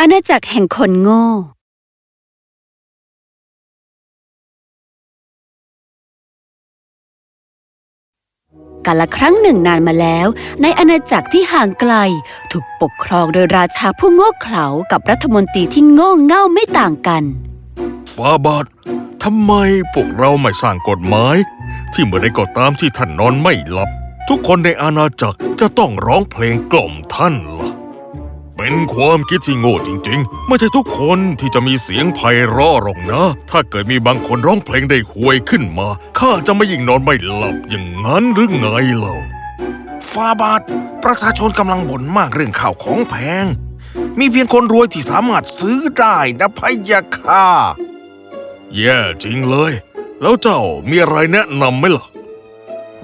อาณาจักรแห่งคนโง่ กาละครั้งหนึ่งนานมาแล้ว ในอาณาจักรที่ห่างไกล ถูกปกครองโดยราชาผู้โง่เขลากับรัฐมนตรีที่โง่เง่าไม่ต่างกันฟาบาททำไมพวกเราไม่สร้างกฎหมาย ที่เมื่อใดก็ตามที่ท่านนอนไม่หลับ ทุกคนในอาณาจักรจะต้องร้องเพลงกล่อมท่านล เป็นความคิดที่โง่จริงๆ ไม่ใช่ทุกคนที่จะมีเสียงไพเราะหรอกนะ ถ้าเกิดมีบางคนร้องเพลงได้ห่วยขึ้นมา ข้าจะไม่ยิ่งนอนไม่หลับอย่างนั้นหรือไงเล่าฟาบาทประชาชนกำลังบ่นมากเรื่องข้าวของแพง มีเพียงคนรวยที่สามารถซื้อได้นะพะยะค่ะ แย่จริงเลย แล้วเจ้ามีอะไรแนะนำไหมล่ะ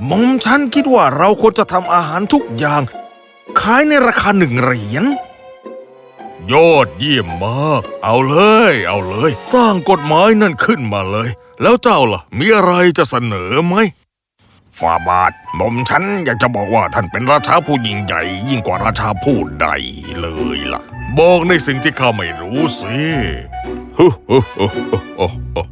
หมอมฉันคิดว่าเราควรจะทำอาหารทุกอย่าง ขายในราคาหนึ่งเหรียญ ยอดเยี่ยมมาก เอาเลย เอาเลย สร้างกฎหมายนั่นขึ้นมาเลย แล้วเจ้าล่ะ มีอะไรจะเสนอไหมฟาบาทหมอมฉันอยากจะบอกว่าท่านเป็นราชาผู้ยิ่งใหญ่ ยิ่งกว่าราชาผู้ใดเลยล่ะ บอกในสิ่งที่ข้าไม่รู้สิฮึฮึฮึฮึฮึฮึ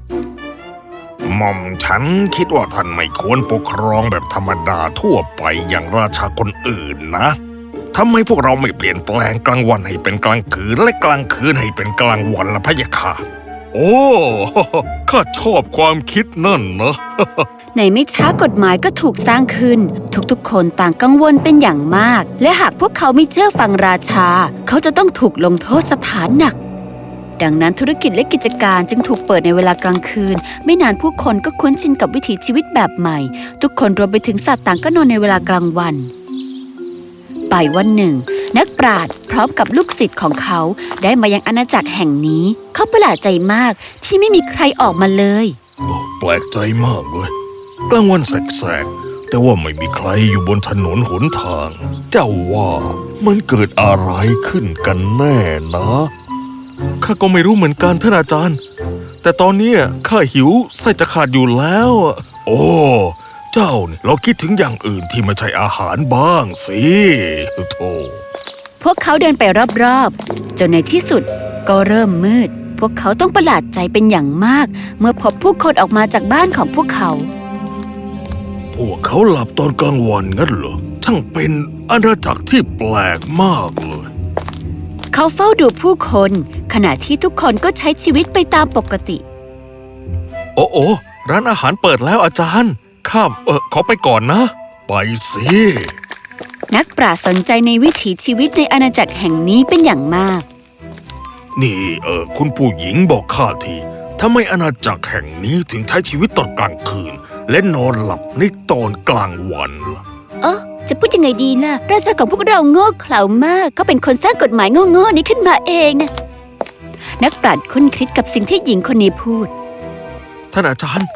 หม่อมฉันคิดว่าท่านไม่ควรปกครองแบบธรรมดาทั่วไปอย่างราชาคนอื่นนะ ทำไมพวกเราไม่เปลี่ยนแปลงกลางวันให้เป็นกลางคืนและกลางคืนให้เป็นกลางวันล่ะพะยะค่ะโอ้ข้าชอบความคิดนั่นนะ ในไม่ช้ากฎหมายก็ถูกสร้างขึ้น ทุกๆ คนต่างกังวลเป็นอย่างมาก และหากพวกเขาไม่เชื่อฟังราชา เขาจะต้องถูกลงโทษสถานหนัก ดังนั้นธุรกิจและกิจการจึงถูกเปิดในเวลากลางคืน ไม่นานผู้คนก็คุ้นชินกับวิถีชีวิตแบบใหม่ ทุกคนรวมไปถึงสัตว์ต่างก็นอนในเวลากลางวัน ไปวันหนึ่ง นักปราชญ์พร้อมกับลูกศิษย์ของเขาได้มายังอาณาจักรแห่งนี้ เขาประหลาดใจมากที่ไม่มีใครออกมาเลยโอ้แปลกใจมากเลย กลางวันแสกๆแต่ว่าไม่มีใครอยู่บนถนนหนทาง เจ้าว่ามันเกิดอะไรขึ้นกันแน่นะข้าก็ไม่รู้เหมือนกันท่านอาจารย์ แต่ตอนเนี้ยข้าหิวไส้จะขาดอยู่แล้วอะโอ้ เจ้าเนี่ยเราคิดถึงอย่างอื่นที่ไม่ใช่อาหารบ้างสิโธ่พวกเขาเดินไปรอบๆ จนในที่สุดก็เริ่มมืด พวกเขาต้องประหลาดใจเป็นอย่างมาก เมื่อพบผู้คนออกมาจากบ้านของพวกเขา พวกเขาหลับตอนกลางวันงั้นเหรอช่างเป็นอาณาจักรที่แปลกมากเลย เขาเฝ้าดูผู้คน ขณะที่ทุกคนก็ใช้ชีวิตไปตามปกติ โอ้โอร้านอาหารเปิดแล้วอาจารย์ ข้าม เออขอไปก่อนนะ ไปสิ นักปราชญ์สนใจในวิถีชีวิตในอาณาจักรแห่งนี้เป็นอย่างมาก นี่เออคุณผู้หญิงบอกข้าทีทำไมอาณาจักรแห่งนี้ถึงใช้ชีวิตตอนกลางคืน และนอนหลับในตอนกลางวันล่ะเออจะพูดยังไงดีล่ะ ราชาของพวกเราโง่เขลามาก เขาเป็นคนสร้างกฎหมายโง่ๆนี้ขึ้นมาเองนะ นักปราชญ์คุ้นคิดกับสิ่งที่หญิงคนนี้พูด ท่านอาจารย์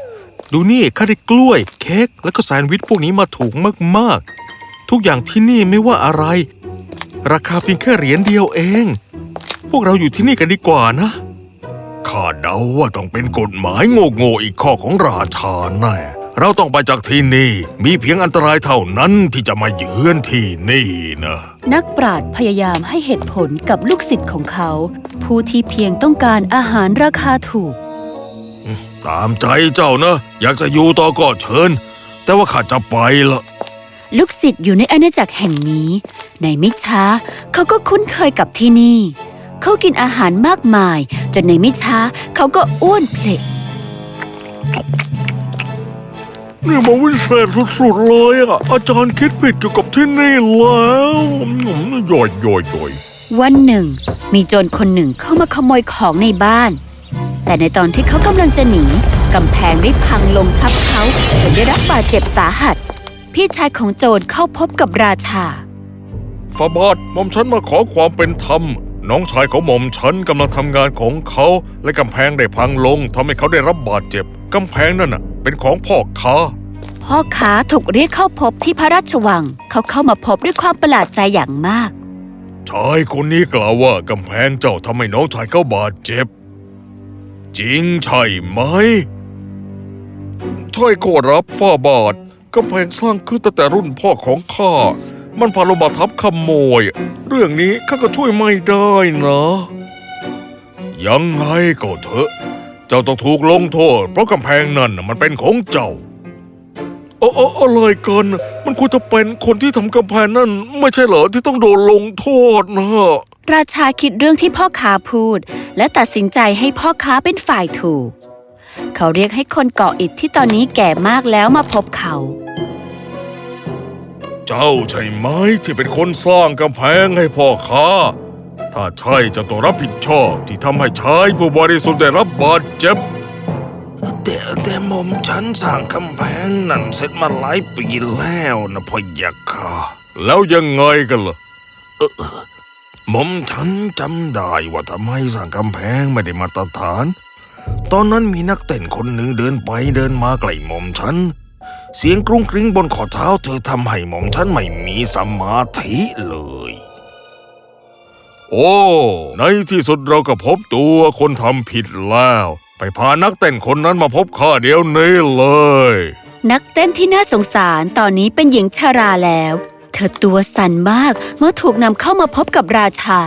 ดูนี่ข้าได้กล้วย เค้กแล้วก็แซนด์วิชพวกนี้มาถูกมากๆ ทุกอย่างที่นี่ไม่ว่าอะไร ราคาเพียงแค่เหรียญเดียวเอง พวกเราอยู่ที่นี่กันดีกว่านะข้าเดาว่าต้องเป็นกฎหมายโง่ๆอีกข้อของราชาแน่เราต้องไปจากที่นี่ มีเพียงอันตรายเท่านั้นที่จะมาเยือนที่นี่นะ นักปราชญ์พยายามให้เหตุผลกับลูกศิษย์ของเขา ผู้ที่เพียงต้องการอาหารราคาถูก ตามใจเจ้านะ อยากจะอยู่ต่อก็เชิญ แต่ว่าข้าจะไปละลูกศิษย์อยู่ในอาณาจักรแห่งนี้ ในไม่ช้าเขาก็คุ้นเคยกับที่นี่ เขากินอาหารมากมาย จนในไม่ช้าเขาก็อ้วนเพลกนี่มันวิเศษสุดๆเลยอะ อาจารย์คิดผิดเกี่ยวกับที่นี่แล้วอืมย่อยย่อยย่อยวันหนึ่ง มีโจรคนหนึ่งเข้ามาขโมยของในบ้าน แต่ในตอนที่เขากำลังจะหนีกำแพงได้พังลงทับเขาจนได้รับบาดเจ็บสาหัส พี่ชายของโจรเข้าพบกับราชาฟาบาทหม่อมฉันมาขอความเป็นธรรม น้องชายของหม่อมฉันกำลังทำงานของเขาและกำแพงได้พังลงทำให้เขาได้รับบาดเจ็บกำแพงนั่นน่ะ เป็นของพ่อค้าพ่อค้าถูกเรียกเข้าพบที่พระราชวัง เขาเข้ามาพบด้วยความประหลาดใจอย่างมากชายคนนี้กล่าวว่ากำแพงเจ้าทำให้น้องชายเขาบาดเจ็บ จริงใช่ไหม ใช่ขอรับฝ้าบาทกำแพงสร้างขึ้นตั้งแต่รุ่นพ่อของข้า มันพาลงมาทับขโมย เรื่องนี้ข้าก็ช่วยไม่ได้นะ ยังไงก็เถอะ เจ้าต้องถูกลงโทษ เพราะกำแพงนั่นน่ะมันเป็นของเจ้า เออเอออะไรกัน มันควรจะเป็นคนที่ทำกำแพงนั่น ไม่ใช่เหรอที่ต้องโดนลงโทษนะราชาคิดเรื่องที่พ่อค้าพูด และตัดสินใจให้พ่อค้าเป็นฝ่ายถูก เขาเรียกให้คนเกาะอิฐที่ตอนนี้แก่มากแล้วมาพบเขา เจ้าใช่ไหมที่เป็นคนสร้างกำแพงให้พ่อค้า ถ้าใช่จะต้องรับผิดชอบที่ทำให้ชายผู้บริสุทธิ์ได้รับบาดเจ็บ แต่แต่หม่อมฉันสร้างกำแพงนั่นเสร็จมาหลายปีแล้วนะพ่อยักษ์ค่ะแล้วยังไงกันล่ะเออเออหม่อมฉันจำได้ว่าทำไมสร้างกำแพงไม่ได้มาตรฐาน ตอนนั้นมีนักเต้นคนหนึ่งเดินไปเดินมาใกล้หม่อมฉัน เสียงกรุ้งกริ้งบนข้อเท้าเธอทำให้หม่อมฉันไม่มีสมาธิเลยโอ้ ในที่สุดเราก็พบตัวคนทำผิดแล้ว ไปพานักเต้นคนนั้นมาพบข้าเดี๋ยวนี้เลย นักเต้นที่น่าสงสารตอนนี้เป็นหญิงชาราแล้ว เธอตัวสั่นมากเมื่อถูกนำเข้ามาพบกับราชา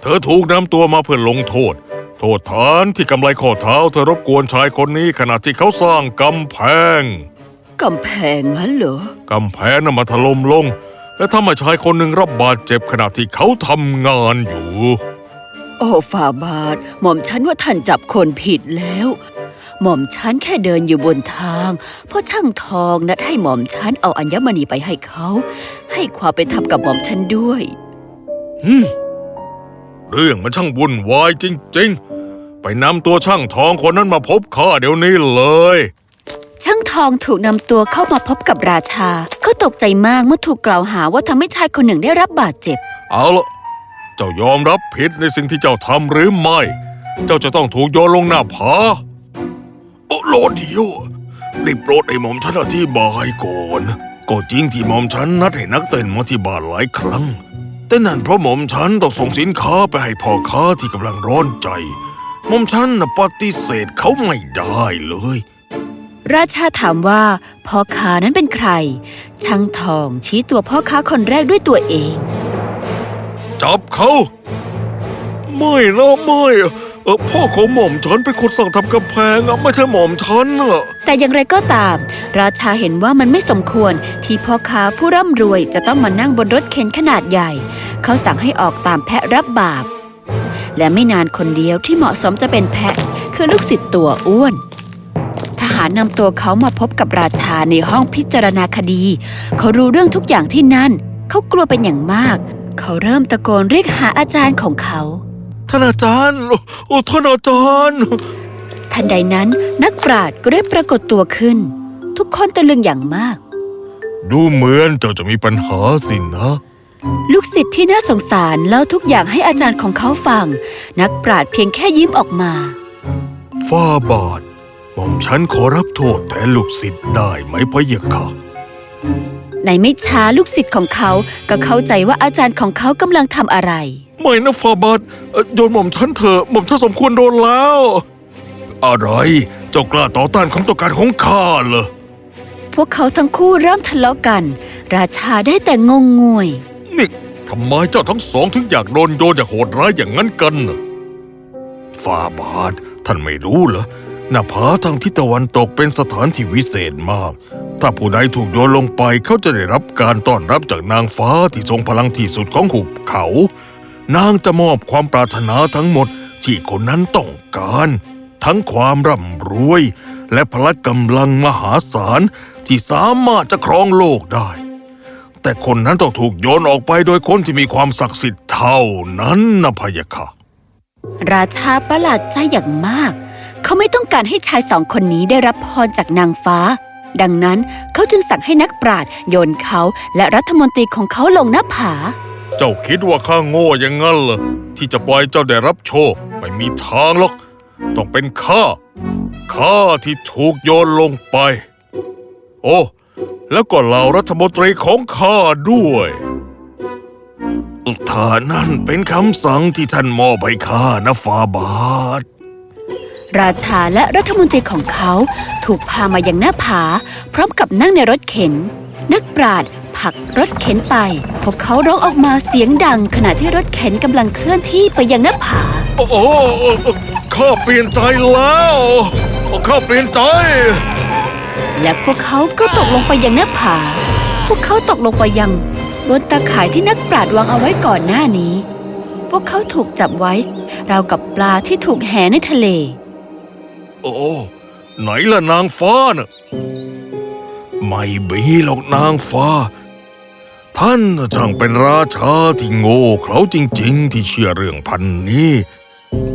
เธอถูกนำตัวมาเพื่อลงโทษ โทษฐานที่กำไลข้อเท้าเธอรบกวนชายคนนี้ขณะที่เขาสร้างกำแพงกำแพงงั้นเหรอกำแพงน่ะมาถล่มลง และทำให้ชายคนหนึ่งรับบาดเจ็บขณะที่เขาทำงานอยู่ โอ้ฝ่าบาท หม่อมฉันว่าท่านจับคนผิดแล้ว หม่อมฉันแค่เดินอยู่บนทาง เพราะช่างทองนัดให้หม่อมฉันเอาอัญมณีไปให้เขา ให้ความเป็นธรรมกับหม่อมฉันด้วยเรื่องมันช่างวุ่นวายจริง ๆ ไปนำตัวช่างทองคนนั้นมาพบข้าเดี๋ยวนี้เลย ช่างทองถูกนำตัวเข้ามาพบกับราชา เขาตกใจมากเมื่อถูกกล่าวหาว่าทำให้ชายคนหนึ่งได้รับบาดเจ็บ เอาละเจ้ายอมรับผิดในสิ่งที่เจ้าทำหรือไม่ เจ้าจะต้องถูกโยนลงหน้าผาโอ้รอเดียวได้โปรดไอ้หม่อมฉันอธิบายก่อน ก็จริงที่หม่อมฉันนัดให้นักเต้นมาที่บ้านหลายครั้ง แต่นั่นเพราะหม่อมฉันต้องส่งสินค้าไปให้พ่อค้าที่กำลังร้อนใจ หม่อมฉันน่ะปฏิเสธเขาไม่ได้เลย ราชาถามว่าพ่อค้านั้นเป็นใคร ช่างทองชี้ตัวพ่อค้าคนแรกด้วยตัวเอง จับเขาไม่นะไม่เออพ่อของหม่อมฉันเป็นคนสั่งทำกำแพงอะไม่ใช่หม่อมฉันอะแต่อย่างไรก็ตาม ราชาเห็นว่ามันไม่สมควรที่พ่อค้าผู้ร่ำรวยจะต้องมานั่งบนรถเข็นขนาดใหญ่ เขาสั่งให้ออกตามแพะรับบาป และไม่นานคนเดียวที่เหมาะสมจะเป็นแพะ คือลูกศิษย์ตัวอ้วน ทหารนำตัวเขามาพบกับราชาในห้องพิจารณาคดี เขารู้เรื่องทุกอย่างที่นั่น เขากลัวเป็นอย่างมาก เขาเริ่มตะโกนเรียกหาอาจารย์ของเขา ท่านอาจารย์ โอ้ท่านอาจารย์ ทันใดนั้นนักปราชญ์ก็ได้ปรากฏตัวขึ้น ทุกคนตะลึงอย่างมาก ดูเหมือนเจ้าจะมีปัญหาสินะ ลูกศิษย์ที่น่าสงสารเล่าทุกอย่างให้อาจารย์ของเขาฟัง นักปราชญ์เพียงแค่ยิ้มออกมาฟ้าบาทหม่อมฉันขอรับโทษแทนลูกศิษย์ได้ไหมพะเยะค่ะ ในไม่ช้าลูกศิษย์ของเขาก็เข้าใจว่าอาจารย์ของเขากำลังทำอะไร ไม่นะฟาบาทเอ่อโยนหม่อมฉันเถอะหม่อมฉันสมควรโดนแล้ว อะไร เจ้ากล้าต่อต้านคำต้องการของข้าเหรอพวกเขาทั้งคู่เริ่มทะเลาะกัน ราชาได้แต่งงงวย นี่ทำไมเจ้าทั้งสองถึงอยากโดนโยนอย่างโหดร้ายอย่างนั้นกันน่ะฟ้าบาทท่านไม่รู้เหรอหน้าผาทางทิศตะวันตกเป็นสถานที่วิเศษมาก ถ้าผู้ใดถูกโยนลงไปเขาจะได้รับการต้อนรับจากนางฟ้าที่ทรงพลังที่สุดของหุบเขา นางจะมอบความปรารถนาทั้งหมดที่คนนั้นต้องการ ทั้งความร่ำรวย และพละกำลังมหาศาลที่สามารถจะครองโลกได้ แต่คนนั้นต้องถูกโยนออกไปโดยคนที่มีความศักดิ์สิทธิ์เท่านั้นนะพะยะค่ะ ราชาประหลาดใจอย่างมาก เขาไม่ต้องการให้ชายสองคนนี้ได้รับพรจากนางฟ้า ดังนั้นเขาจึงสั่งให้นักปราชญ์โยนเขาและรัฐมนตรีของเขาลงหน้าผา เจ้าคิดว่าข้าโง่อย่างนั้นเหรอที่จะปล่อยเจ้าได้รับโชคไม่มีทางหรอก ต้องเป็นข้าข้าที่ถูกโยนลงไป โอ้แล้วก็เหล่ารัฐมนตรีของข้าด้วยถ้านั่นเป็นคำสั่งที่ท่านมอบให้ข้านะฟาบาท ราชาและรัฐมนตรีของเขาถูกพามายังหน้าผา พร้อมกับนั่งในรถเข็น นักปราชญ์ผลักรถเข็นไป พวกเขาร้องออกมาเสียงดัง ขณะที่รถเข็นกำลังเคลื่อนที่ไปยังหน้าผา โอ้โหข้าเปลี่ยนใจแล้วข้าเปลี่ยนใจ และพวกเขาก็ตกลงไปยังหน้าผา พวกเขาตกลงไปยังบนตาข่ายที่นักปราชญ์วางเอาไว้ก่อนหน้านี้ พวกเขาถูกจับไว้ ราวกับปลาที่ถูกแห่ในทะเล โอ้ ไหนล่ะนางฟ้าน่ะ ไม่มีหรอกนางฟ้า ท่านช่างเป็นราชาที่โง่เขลาจริง ๆ ที่เชื่อเรื่องพันนี้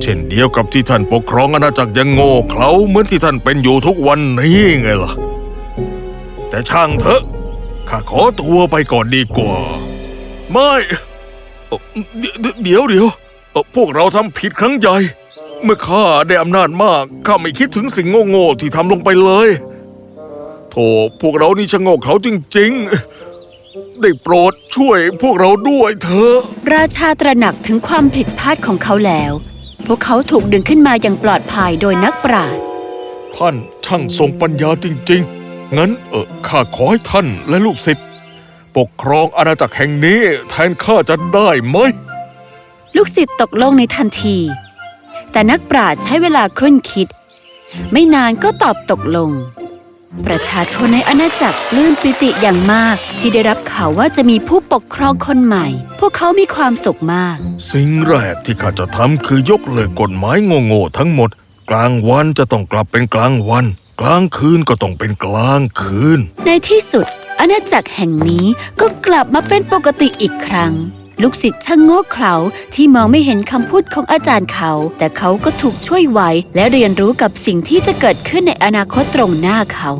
เช่นเดียวกับที่ท่านปกครองอาณาจักรยังโง่เขลาเหมือนที่ท่านเป็นอยู่ทุกวันนี้ไงล่ะ แต่ช่างเถอะ ข้าขอตัวไปก่อนดีกว่า ไม่ เดี๋ยวเดี๋ยว พวกเราทำผิดครั้งใหญ่ เมื่อข้าได้อำนาจมากข้าไม่คิดถึงสิ่งโง่ๆที่ทำลงไปเลยโธ่พวกเรานี่ชะโงกเขาจริงๆ ได้โปรดช่วยพวกเราด้วยเถอะ ราชาตระหนักถึงความผิดพลาดของเขาแล้ว พวกเขาถูกดึงขึ้นมาอย่างปลอดภัยโดยนักปราชญ์ท่านช่างทรงปัญญาจริงๆ งั้นเออข้าขอให้ท่านและลูกศิษย์ปกครองอาณาจักรแห่งนี้แทนข้าจะได้ไหม ลูกศิษย์ตกลงในทันที แต่นักปราชญ์ใช้เวลาครุ่นคิด ไม่นานก็ตอบตกลง ประชาชนในอาณาจักรปลื้มปิติอย่างมาก ที่ได้รับข่าวว่าจะมีผู้ปกครองคนใหม่ พวกเขามีความสุขมาก สิ่งแรกที่ข้าจะทำคือยกเลิกกฎหมายโง่ๆทั้งหมด กลางวันจะต้องกลับเป็นกลางวัน กลางคืนก็ต้องเป็นกลางคืน ในที่สุดอาณาจักรแห่งนี้ก็กลับมาเป็นปกติอีกครั้ง ลูกศิษย์ช่างโง่เขลาที่มองไม่เห็นคำพูดของอาจารย์เขา แต่เขาก็ถูกช่วยไว้และเรียนรู้กับสิ่งที่จะเกิดขึ้นในอนาคตตรงหน้าเขา